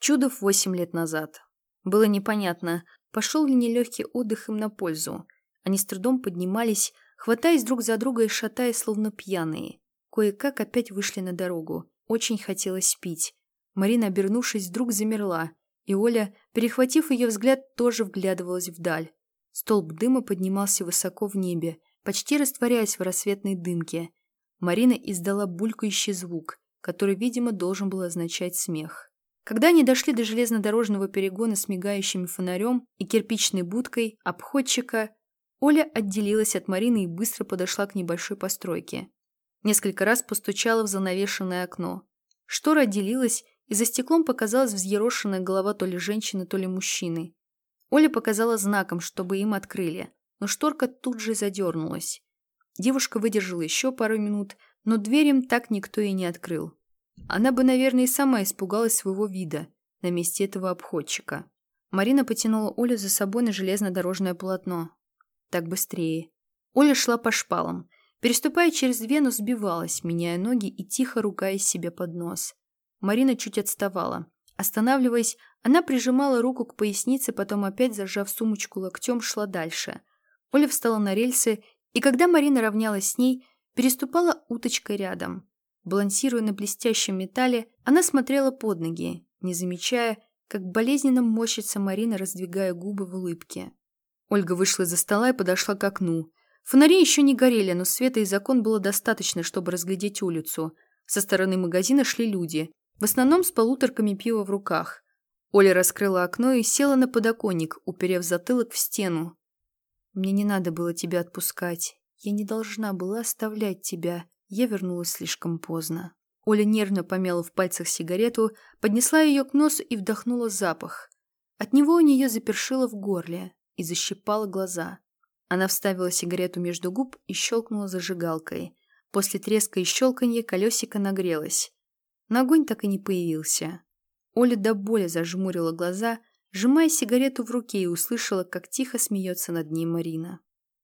Чудов восемь лет назад. Было непонятно, пошел ли нелегкий отдых им на пользу. Они с трудом поднимались, хватаясь друг за друга и шатаясь, словно пьяные. Кое-как опять вышли на дорогу. Очень хотелось пить. Марина, обернувшись, вдруг замерла, и Оля, перехватив ее взгляд, тоже вглядывалась вдаль. Столб дыма поднимался высоко в небе, почти растворяясь в рассветной дымке. Марина издала булькающий звук, который, видимо, должен был означать смех. Когда они дошли до железнодорожного перегона с мигающим фонарем и кирпичной будкой обходчика, Оля отделилась от Марины и быстро подошла к небольшой постройке. Несколько раз постучала в занавешенное окно. Штора отделилась, и за стеклом показалась взъерошенная голова то ли женщины, то ли мужчины. Оля показала знаком, чтобы им открыли, но шторка тут же задернулась. Девушка выдержала еще пару минут, но дверь им так никто и не открыл. Она бы, наверное, и сама испугалась своего вида на месте этого обходчика. Марина потянула Олю за собой на железнодорожное полотно. Так быстрее. Оля шла по шпалам. Переступая через вену, сбивалась, меняя ноги и тихо ругаясь себе под нос. Марина чуть отставала. Останавливаясь, она прижимала руку к пояснице, потом опять, зажав сумочку локтем, шла дальше. Оля встала на рельсы, и когда Марина равнялась с ней, переступала уточкой рядом. Балансируя на блестящем металле, она смотрела под ноги, не замечая, как болезненно морщится Марина, раздвигая губы в улыбке. Ольга вышла из-за стола и подошла к окну. Фонари еще не горели, но света из окон было достаточно, чтобы разглядеть улицу. Со стороны магазина шли люди, в основном с полуторками пива в руках. Оля раскрыла окно и села на подоконник, уперев затылок в стену. «Мне не надо было тебя отпускать. Я не должна была оставлять тебя. Я вернулась слишком поздно». Оля нервно помяла в пальцах сигарету, поднесла ее к носу и вдохнула запах. От него у нее запершило в горле и защипала глаза. Она вставила сигарету между губ и щелкнула зажигалкой. После треска и щелканья колесико нагрелось. Но огонь так и не появился. Оля до боли зажмурила глаза, сжимая сигарету в руке и услышала, как тихо смеется над ней Марина.